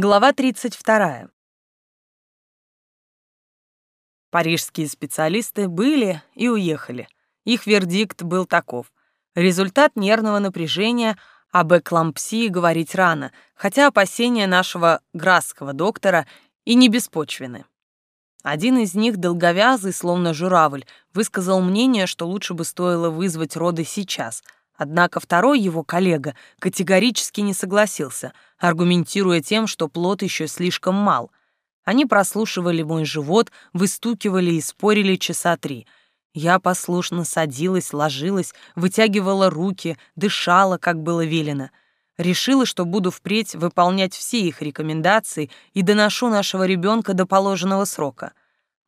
Глава 32. Парижские специалисты были и уехали. Их вердикт был таков. Результат нервного напряжения об эклампсии говорить рано, хотя опасения нашего грасского доктора и не беспочвены. Один из них, долговязый, словно журавль, высказал мнение, что лучше бы стоило вызвать роды сейчас — Однако второй его коллега категорически не согласился, аргументируя тем, что плод еще слишком мал. Они прослушивали мой живот, выстукивали и спорили часа три. Я послушно садилась, ложилась, вытягивала руки, дышала, как было велено. Решила, что буду впредь выполнять все их рекомендации и доношу нашего ребенка до положенного срока.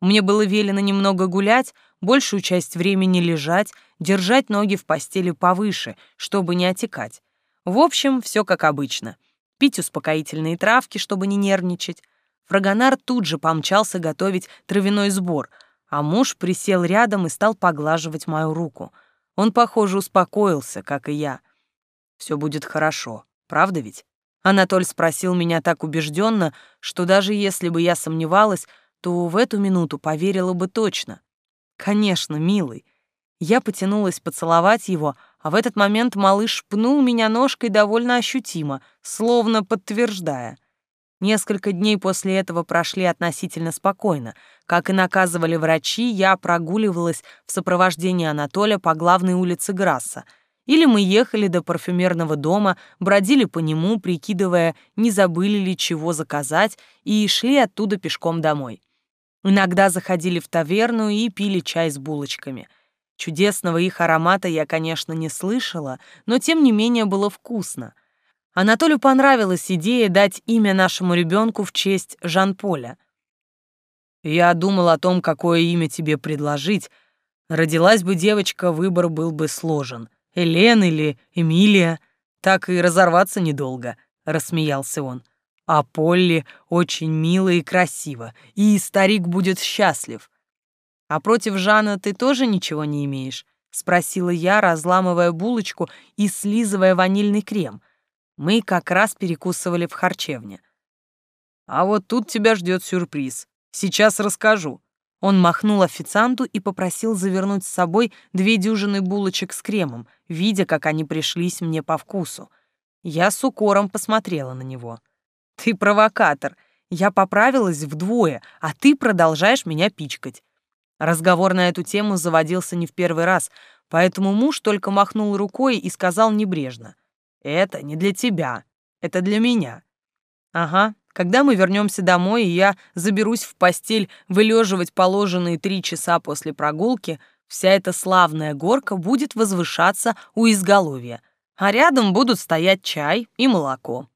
Мне было велено немного гулять, большую часть времени лежать, держать ноги в постели повыше, чтобы не отекать. В общем, все как обычно. Пить успокоительные травки, чтобы не нервничать. Фрагонар тут же помчался готовить травяной сбор, а муж присел рядом и стал поглаживать мою руку. Он, похоже, успокоился, как и я. Все будет хорошо, правда ведь? Анатоль спросил меня так убежденно, что даже если бы я сомневалась, то в эту минуту поверила бы точно. Конечно, милый. Я потянулась поцеловать его, а в этот момент малыш пнул меня ножкой довольно ощутимо, словно подтверждая. Несколько дней после этого прошли относительно спокойно. Как и наказывали врачи, я прогуливалась в сопровождении Анатолия по главной улице Грасса. Или мы ехали до парфюмерного дома, бродили по нему, прикидывая, не забыли ли чего заказать, и шли оттуда пешком домой. Иногда заходили в таверну и пили чай с булочками. Чудесного их аромата я, конечно, не слышала, но тем не менее было вкусно. Анатолию понравилась идея дать имя нашему ребенку в честь Жан-Поля. Я думал о том, какое имя тебе предложить. Родилась бы девочка, выбор был бы сложен. Элен или Эмилия. Так и разорваться недолго, — рассмеялся он. А Полли очень мило и красиво, и старик будет счастлив. А против Жана ты тоже ничего не имеешь? Спросила я, разламывая булочку и слизывая ванильный крем. Мы как раз перекусывали в харчевне. А вот тут тебя ждет сюрприз. Сейчас расскажу. Он махнул официанту и попросил завернуть с собой две дюжины булочек с кремом, видя, как они пришлись мне по вкусу. Я с укором посмотрела на него. Ты провокатор. Я поправилась вдвое, а ты продолжаешь меня пичкать. Разговор на эту тему заводился не в первый раз, поэтому муж только махнул рукой и сказал небрежно. «Это не для тебя, это для меня». «Ага, когда мы вернемся домой, и я заберусь в постель вылеживать положенные три часа после прогулки, вся эта славная горка будет возвышаться у изголовья, а рядом будут стоять чай и молоко.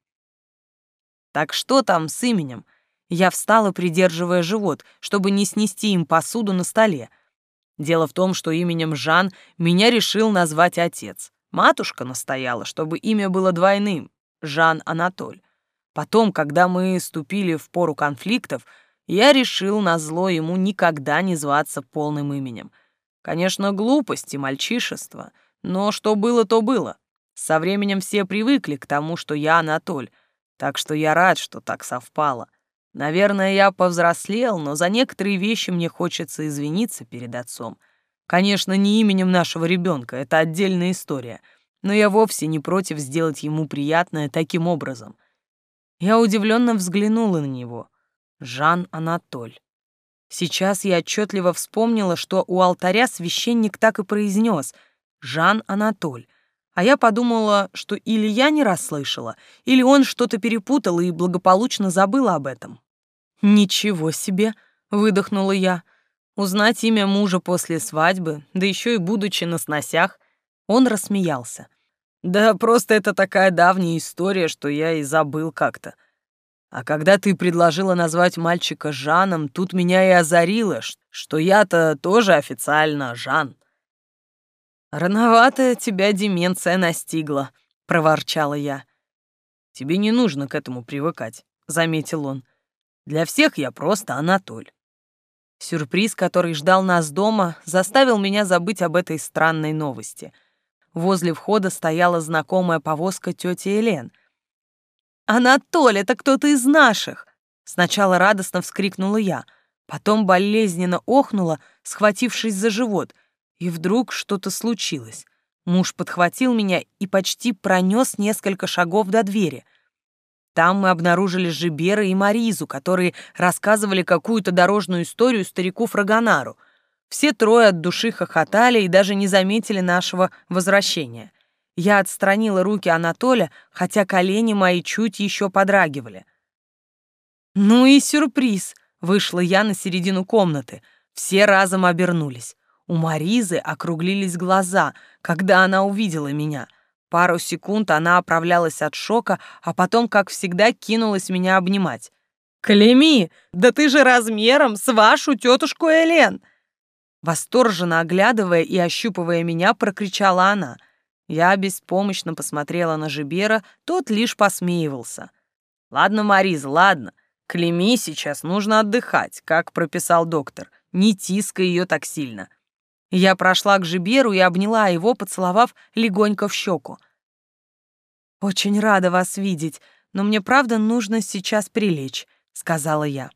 Так что там с именем? Я встала, придерживая живот, чтобы не снести им посуду на столе. Дело в том, что именем Жан меня решил назвать отец. Матушка настояла, чтобы имя было двойным — Жан Анатоль. Потом, когда мы ступили в пору конфликтов, я решил назло ему никогда не зваться полным именем. Конечно, глупость и мальчишество, но что было, то было. Со временем все привыкли к тому, что я Анатоль — так что я рад, что так совпало. Наверное, я повзрослел, но за некоторые вещи мне хочется извиниться перед отцом. Конечно, не именем нашего ребенка, это отдельная история, но я вовсе не против сделать ему приятное таким образом. Я удивленно взглянула на него. Жан Анатоль. Сейчас я отчетливо вспомнила, что у алтаря священник так и произнес «Жан Анатоль», а я подумала, что или я не расслышала, или он что-то перепутал и благополучно забыл об этом. «Ничего себе!» — выдохнула я. Узнать имя мужа после свадьбы, да еще и будучи на сносях. Он рассмеялся. «Да просто это такая давняя история, что я и забыл как-то. А когда ты предложила назвать мальчика Жаном, тут меня и озарило, что я-то тоже официально Жан». «Рановато тебя деменция настигла», — проворчала я. «Тебе не нужно к этому привыкать», — заметил он. «Для всех я просто Анатоль». Сюрприз, который ждал нас дома, заставил меня забыть об этой странной новости. Возле входа стояла знакомая повозка тети Элен. «Анатолий, это кто-то из наших!» Сначала радостно вскрикнула я, потом болезненно охнула, схватившись за живот, и вдруг что-то случилось. Муж подхватил меня и почти пронес несколько шагов до двери. Там мы обнаружили Жибера и Маризу, которые рассказывали какую-то дорожную историю старику Фрагонару. Все трое от души хохотали и даже не заметили нашего возвращения. Я отстранила руки Анатоля, хотя колени мои чуть еще подрагивали. «Ну и сюрприз!» — вышла я на середину комнаты. Все разом обернулись. У Маризы округлились глаза, когда она увидела меня. Пару секунд она оправлялась от шока, а потом, как всегда, кинулась меня обнимать. «Клеми, да ты же размером с вашу тетушку Элен!» Восторженно оглядывая и ощупывая меня, прокричала она. Я беспомощно посмотрела на Жибера, тот лишь посмеивался. «Ладно, Мариза, ладно. Клеми сейчас нужно отдыхать, как прописал доктор. Не тискай ее так сильно. Я прошла к Жиберу и обняла его, поцеловав легонько в щеку. «Очень рада вас видеть, но мне правда нужно сейчас прилечь», — сказала я.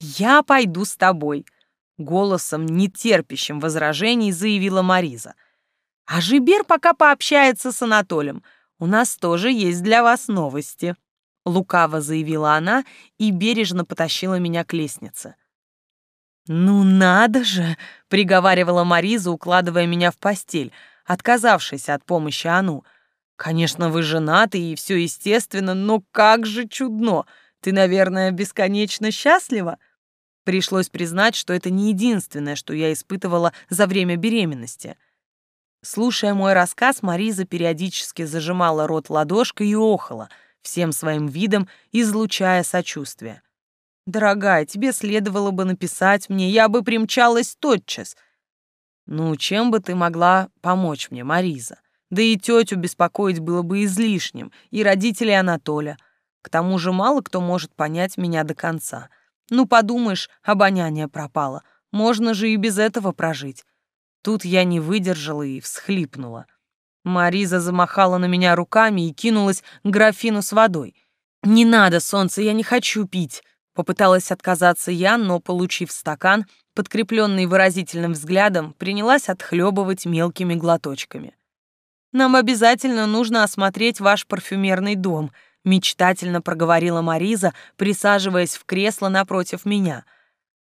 «Я пойду с тобой», — голосом, нетерпящим возражений, заявила Мариза. «А Жибер пока пообщается с Анатолием. У нас тоже есть для вас новости», — лукаво заявила она и бережно потащила меня к лестнице. «Ну надо же!» — приговаривала Мариза, укладывая меня в постель, отказавшись от помощи Ану. «Конечно, вы женаты, и все естественно, но как же чудно! Ты, наверное, бесконечно счастлива?» Пришлось признать, что это не единственное, что я испытывала за время беременности. Слушая мой рассказ, Мариза периодически зажимала рот ладошкой и охала, всем своим видом излучая сочувствие. Дорогая, тебе следовало бы написать мне, я бы примчалась тотчас. Ну, чем бы ты могла помочь мне, Мариза? Да и тетю беспокоить было бы излишним, и родителей Анатоля. К тому же мало кто может понять меня до конца. Ну, подумаешь, обоняние пропало. Можно же и без этого прожить. Тут я не выдержала и всхлипнула. Мариза замахала на меня руками и кинулась к графину с водой. «Не надо, солнце, я не хочу пить!» Попыталась отказаться я, но, получив стакан, подкрепленный выразительным взглядом, принялась отхлебывать мелкими глоточками. «Нам обязательно нужно осмотреть ваш парфюмерный дом», мечтательно проговорила Мариза, присаживаясь в кресло напротив меня.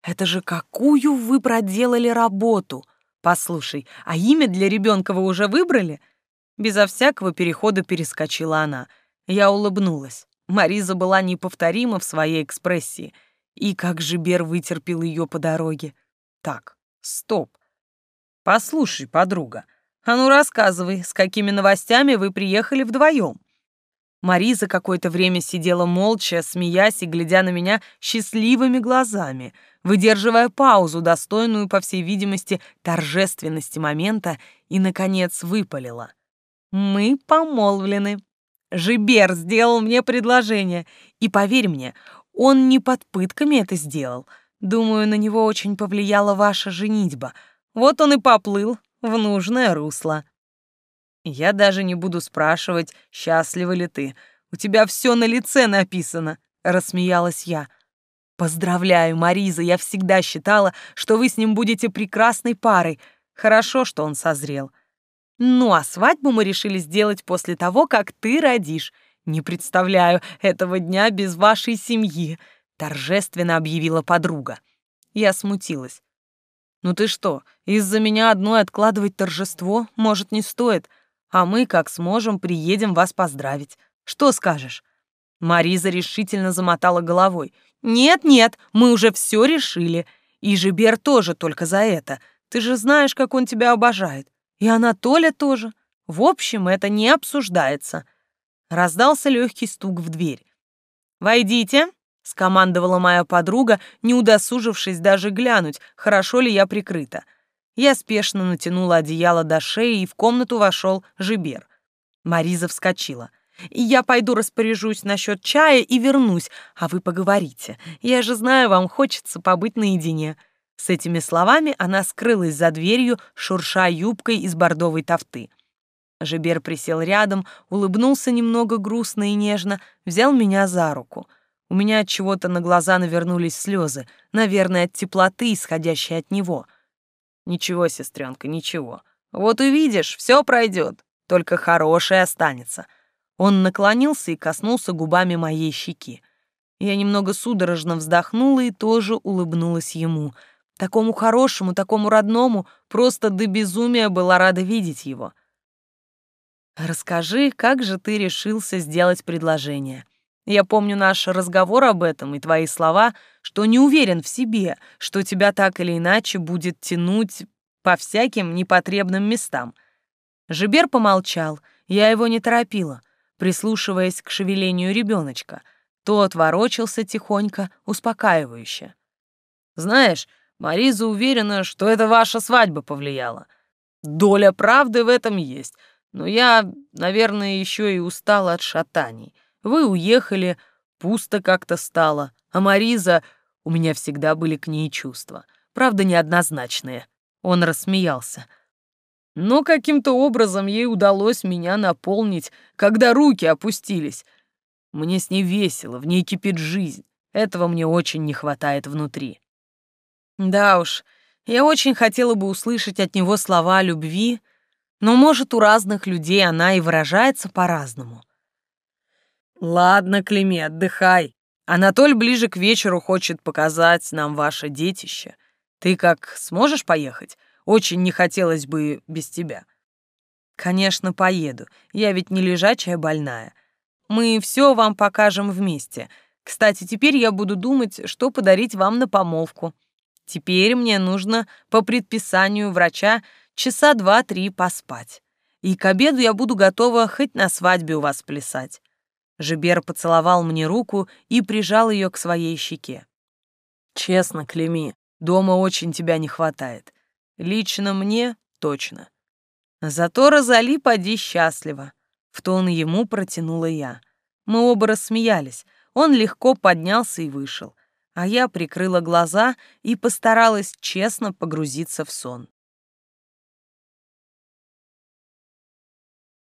«Это же какую вы проделали работу! Послушай, а имя для ребенка вы уже выбрали?» Безо всякого перехода перескочила она. Я улыбнулась. Мариза была неповторима в своей экспрессии, и как же Бер вытерпел ее по дороге. Так, стоп. Послушай, подруга, а ну рассказывай, с какими новостями вы приехали вдвоем? Мариза какое-то время сидела молча, смеясь и глядя на меня счастливыми глазами, выдерживая паузу, достойную, по всей видимости, торжественности момента, и, наконец, выпалила. «Мы помолвлены». Жибер сделал мне предложение, и поверь мне, он не под пытками это сделал. Думаю, на него очень повлияла ваша женитьба. Вот он и поплыл в нужное русло. Я даже не буду спрашивать, счастлива ли ты. У тебя все на лице написано, рассмеялась я. Поздравляю, Мариза, я всегда считала, что вы с ним будете прекрасной парой. Хорошо, что он созрел. Ну, а свадьбу мы решили сделать после того, как ты родишь. Не представляю этого дня без вашей семьи, торжественно объявила подруга. Я смутилась. Ну ты что, из-за меня одной откладывать торжество, может, не стоит, а мы, как сможем, приедем вас поздравить. Что скажешь? Мариза решительно замотала головой. «Нет, нет, мы уже все решили. И Жибер тоже только за это. Ты же знаешь, как он тебя обожает. И Анатоля тоже. В общем, это не обсуждается. Раздался легкий стук в дверь. «Войдите», — скомандовала моя подруга, не удосужившись даже глянуть, хорошо ли я прикрыта. Я спешно натянула одеяло до шеи, и в комнату вошел Жибер. Мариза вскочила. «Я пойду распоряжусь насчет чая и вернусь, а вы поговорите. Я же знаю, вам хочется побыть наедине». С этими словами она скрылась за дверью, шурша юбкой из бордовой тофты. Жибер присел рядом, улыбнулся немного грустно и нежно, взял меня за руку. У меня от чего-то на глаза навернулись слезы, наверное, от теплоты, исходящей от него. Ничего, сестренка, ничего. Вот увидишь, все пройдет, только хорошее останется. Он наклонился и коснулся губами моей щеки. Я немного судорожно вздохнула и тоже улыбнулась ему. Такому хорошему, такому родному, просто до безумия была рада видеть его. «Расскажи, как же ты решился сделать предложение?» Я помню наш разговор об этом и твои слова, что не уверен в себе, что тебя так или иначе будет тянуть по всяким непотребным местам. Жибер помолчал, я его не торопила, прислушиваясь к шевелению ребеночка. Тот ворочался тихонько, успокаивающе. «Знаешь, Мариза уверена, что это ваша свадьба повлияла. Доля правды в этом есть, но я, наверное, еще и устала от шатаний. Вы уехали, пусто как-то стало, а Мариза... У меня всегда были к ней чувства, правда, неоднозначные. Он рассмеялся. Но каким-то образом ей удалось меня наполнить, когда руки опустились. Мне с ней весело, в ней кипит жизнь. Этого мне очень не хватает внутри. Да уж, я очень хотела бы услышать от него слова любви, но, может, у разных людей она и выражается по-разному. «Ладно, Клеми, отдыхай. Анатоль ближе к вечеру хочет показать нам ваше детище. Ты как, сможешь поехать? Очень не хотелось бы без тебя». «Конечно, поеду. Я ведь не лежачая больная. Мы все вам покажем вместе. Кстати, теперь я буду думать, что подарить вам на помолвку. Теперь мне нужно по предписанию врача часа два-три поспать. И к обеду я буду готова хоть на свадьбе у вас плясать. Жибер поцеловал мне руку и прижал ее к своей щеке. «Честно, Клеми, дома очень тебя не хватает. Лично мне точно. Зато Розали поди счастлива». В тон ему протянула я. Мы оба рассмеялись. Он легко поднялся и вышел. А я прикрыла глаза и постаралась честно погрузиться в сон.